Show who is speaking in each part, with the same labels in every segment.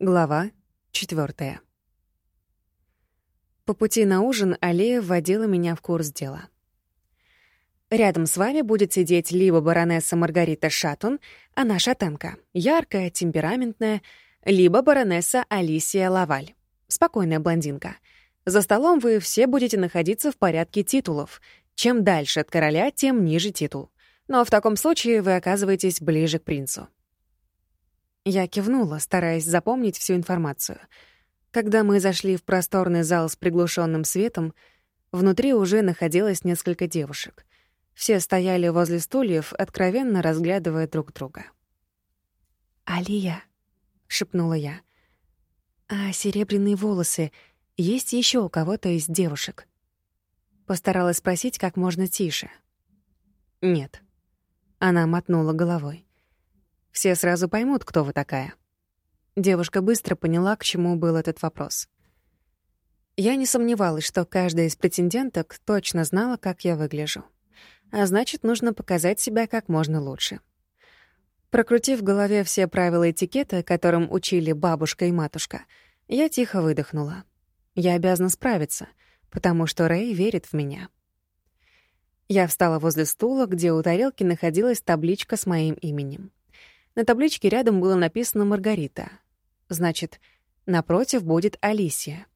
Speaker 1: Глава четвертая. По пути на ужин Алия вводила меня в курс дела. Рядом с вами будет сидеть либо баронесса Маргарита Шатун, она шатенка, яркая, темпераментная, либо баронесса Алисия Лаваль, спокойная блондинка. За столом вы все будете находиться в порядке титулов. Чем дальше от короля, тем ниже титул. Но в таком случае вы оказываетесь ближе к принцу. Я кивнула, стараясь запомнить всю информацию. Когда мы зашли в просторный зал с приглушенным светом, внутри уже находилось несколько девушек. Все стояли возле стульев, откровенно разглядывая друг друга. «Алия», — шепнула я, — «а серебряные волосы есть еще у кого-то из девушек?» Постаралась спросить как можно тише. «Нет». Она мотнула головой. Все сразу поймут, кто вы такая. Девушка быстро поняла, к чему был этот вопрос. Я не сомневалась, что каждая из претенденток точно знала, как я выгляжу. А значит, нужно показать себя как можно лучше. Прокрутив в голове все правила этикета, которым учили бабушка и матушка, я тихо выдохнула. Я обязана справиться, потому что Рэй верит в меня. Я встала возле стула, где у тарелки находилась табличка с моим именем. На табличке рядом было написано «Маргарита». Значит, напротив будет Алисия.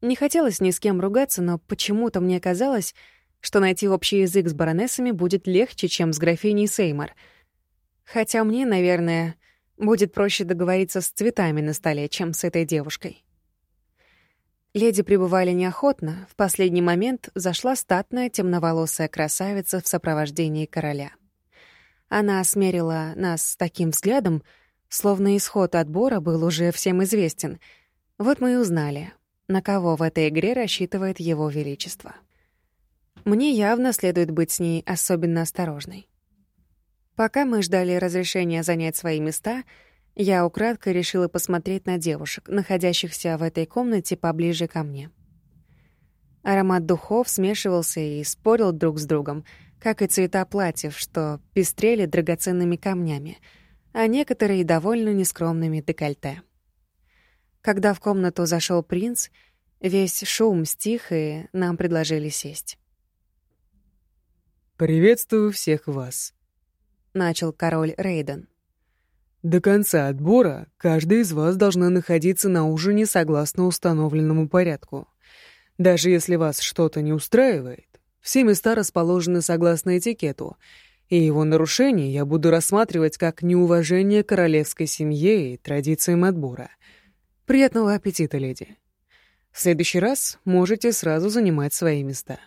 Speaker 1: Не хотелось ни с кем ругаться, но почему-то мне казалось, что найти общий язык с баронессами будет легче, чем с графиней Сеймор. Хотя мне, наверное, будет проще договориться с цветами на столе, чем с этой девушкой. Леди пребывали неохотно. В последний момент зашла статная темноволосая красавица в сопровождении короля — она осмерила нас таким взглядом, словно исход отбора был уже всем известен. Вот мы и узнали, на кого в этой игре рассчитывает его величество. Мне явно следует быть с ней особенно осторожной. Пока мы ждали разрешения занять свои места, я украдкой решила посмотреть на девушек, находящихся в этой комнате поближе ко мне. Аромат духов смешивался и спорил друг с другом — как и цвета платьев, что пестрели драгоценными камнями, а некоторые — довольно нескромными декольте. Когда в комнату зашел принц, весь шум стих, и нам предложили сесть.
Speaker 2: «Приветствую всех вас», —
Speaker 1: начал король Рейден.
Speaker 2: «До конца отбора каждый из вас должна находиться на ужине согласно установленному порядку. Даже если вас что-то не устраивает, все места расположены согласно этикету, и его нарушение я буду рассматривать как неуважение королевской семье и традициям отбора. Приятного аппетита, леди. В следующий раз можете сразу занимать свои места.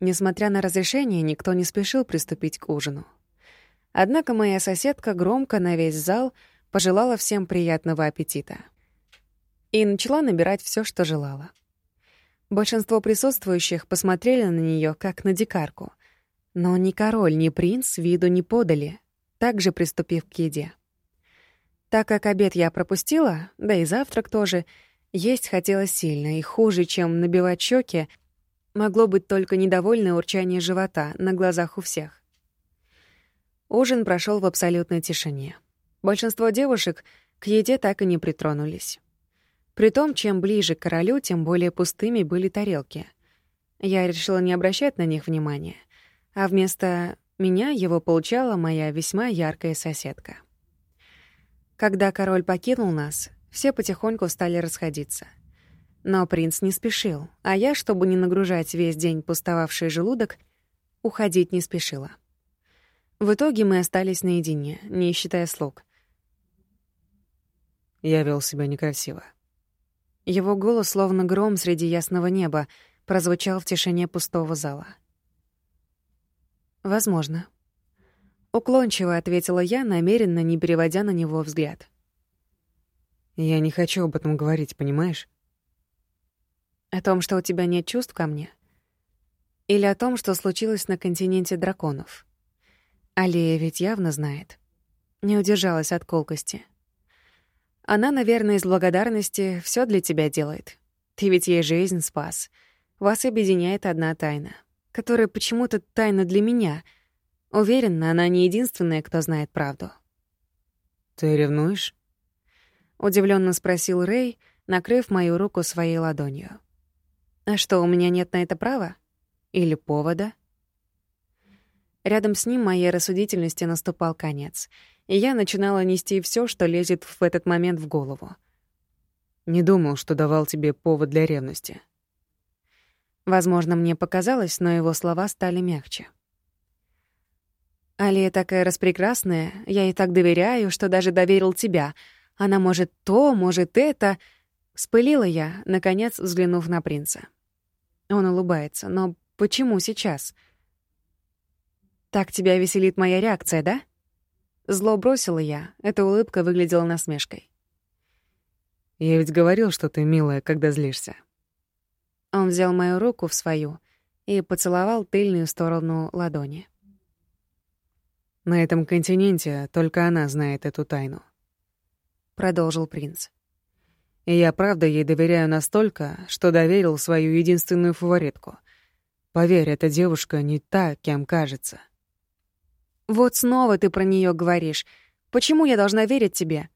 Speaker 1: Несмотря на разрешение, никто не спешил приступить к ужину. Однако моя соседка громко на весь зал пожелала всем приятного аппетита. И начала набирать все, что желала. Большинство присутствующих посмотрели на нее как на дикарку. Но ни король, ни принц виду не подали, также приступив к еде. Так как обед я пропустила, да и завтрак тоже, есть хотелось сильно, и хуже, чем набивать щеки, могло быть только недовольное урчание живота на глазах у всех. Ужин прошел в абсолютной тишине. Большинство девушек к еде так и не притронулись. Притом, чем ближе к королю, тем более пустыми были тарелки. Я решила не обращать на них внимания, а вместо меня его получала моя весьма яркая соседка. Когда король покинул нас, все потихоньку стали расходиться. Но принц не спешил, а я, чтобы не нагружать весь день пустовавший желудок, уходить не спешила. В итоге мы остались наедине, не считая слуг.
Speaker 2: Я вел себя некрасиво.
Speaker 1: Его голос, словно гром среди ясного неба, прозвучал в тишине пустого зала. «Возможно». Уклончиво ответила я, намеренно не переводя на него взгляд.
Speaker 2: «Я не хочу об этом говорить, понимаешь?»
Speaker 1: «О том, что у тебя нет чувств ко мне? Или о том, что случилось на континенте драконов? Алия ведь явно знает». Не удержалась от колкости. Она, наверное, из благодарности все для тебя делает. Ты ведь ей жизнь спас. Вас объединяет одна тайна, которая почему-то тайна для меня. Уверена, она не единственная, кто знает правду.
Speaker 2: «Ты ревнуешь?»
Speaker 1: — удивленно спросил Рэй, накрыв мою руку своей ладонью. «А что, у меня нет на это права? Или повода?» Рядом с ним моей рассудительности наступал конец, и я начинала нести все, что лезет в этот момент в голову.
Speaker 2: «Не думал, что давал тебе повод для ревности».
Speaker 1: Возможно, мне показалось, но его слова стали мягче. Алия такая распрекрасная, я ей так доверяю, что даже доверил тебя. Она может то, может это. Спылила я, наконец взглянув на принца. Он улыбается. Но почему сейчас? Так тебя веселит моя реакция, да? Зло бросила я. Эта улыбка выглядела насмешкой.
Speaker 2: Я ведь говорил, что ты милая, когда злишься.
Speaker 1: Он взял мою руку в свою и поцеловал тыльную сторону ладони.
Speaker 2: На этом континенте только она знает эту тайну.
Speaker 1: Продолжил принц.
Speaker 2: И я правда ей доверяю настолько, что доверил свою единственную фаворитку. Поверь, эта девушка не та, кем кажется.
Speaker 1: Вот снова ты про нее говоришь. Почему я должна верить тебе?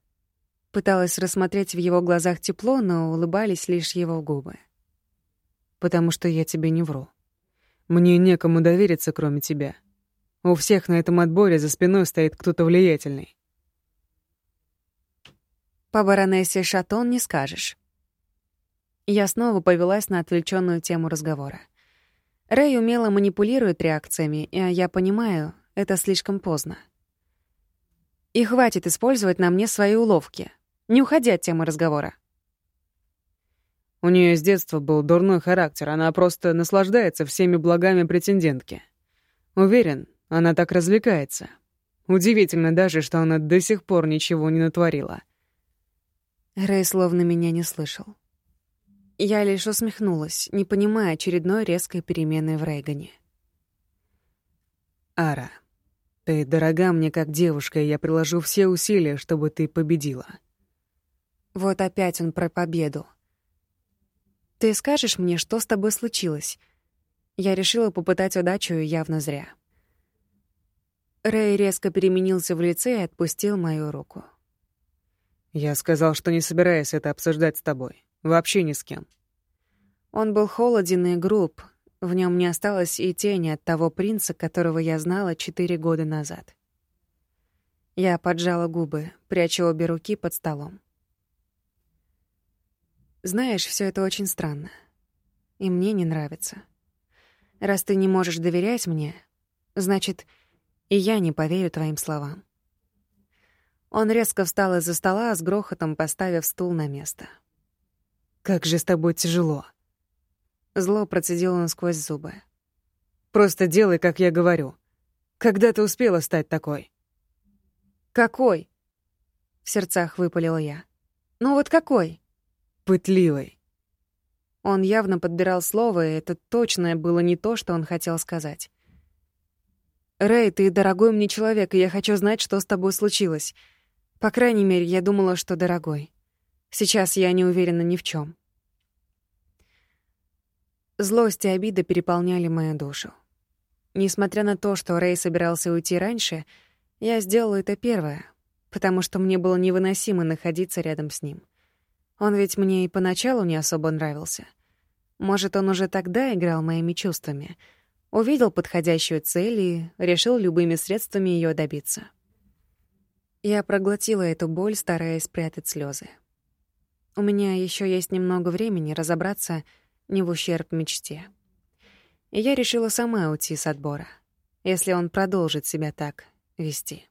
Speaker 1: Пыталась рассмотреть в его глазах тепло, но улыбались лишь его губы.
Speaker 2: Потому что я тебе не вру. Мне некому довериться, кроме тебя. У всех на этом отборе за спиной стоит кто-то влиятельный.
Speaker 1: По баронессе Шатон не скажешь. Я снова повелась на отвлеченную тему разговора. Рэй умело манипулирует реакциями, и я понимаю, это слишком поздно. И хватит использовать на мне свои уловки. Не уходи от темы разговора.
Speaker 2: У нее с детства был дурной характер, она просто наслаждается всеми благами претендентки. Уверен, она так развлекается. Удивительно даже, что она до сих пор ничего не натворила.
Speaker 1: Рэй словно меня не слышал. Я лишь усмехнулась, не понимая очередной резкой перемены в Рейгане.
Speaker 2: «Ара, ты дорога мне как девушка, и я приложу все усилия, чтобы ты победила».
Speaker 1: Вот опять он про победу. «Ты скажешь мне, что с тобой случилось?» Я решила попытать удачу явно зря. Рэй резко переменился в лице и отпустил мою руку.
Speaker 2: «Я сказал, что не собираюсь это обсуждать с тобой. Вообще ни с кем».
Speaker 1: Он был холоден и груб. В нем не осталось и тени от того принца, которого я знала четыре года назад. Я поджала губы, пряча обе руки под столом. Знаешь, все это очень странно. И мне не нравится. Раз ты не можешь доверять мне, значит, и я не поверю твоим словам. Он резко встал из-за стола, с грохотом поставив стул на место.
Speaker 2: «Как же с тобой тяжело!»
Speaker 1: Зло процедил он сквозь зубы.
Speaker 2: «Просто делай, как я говорю. Когда ты успела стать такой?»
Speaker 1: «Какой?» — в сердцах выпалила я. «Ну вот какой?»
Speaker 2: «Пытливой».
Speaker 1: Он явно подбирал слово, и это точно было не то, что он хотел сказать. «Рэй, ты дорогой мне человек, и я хочу знать, что с тобой случилось. По крайней мере, я думала, что дорогой. Сейчас я не уверена ни в чем. Злость и обида переполняли мою душу. Несмотря на то, что Рэй собирался уйти раньше, я сделала это первое, потому что мне было невыносимо находиться рядом с ним. Он ведь мне и поначалу не особо нравился. Может, он уже тогда играл моими чувствами — увидел подходящую цель и решил любыми средствами ее добиться. Я проглотила эту боль, стараясь спрятать слезы. У меня еще есть немного времени разобраться не в ущерб мечте. И я решила сама уйти с отбора, если он продолжит себя так вести.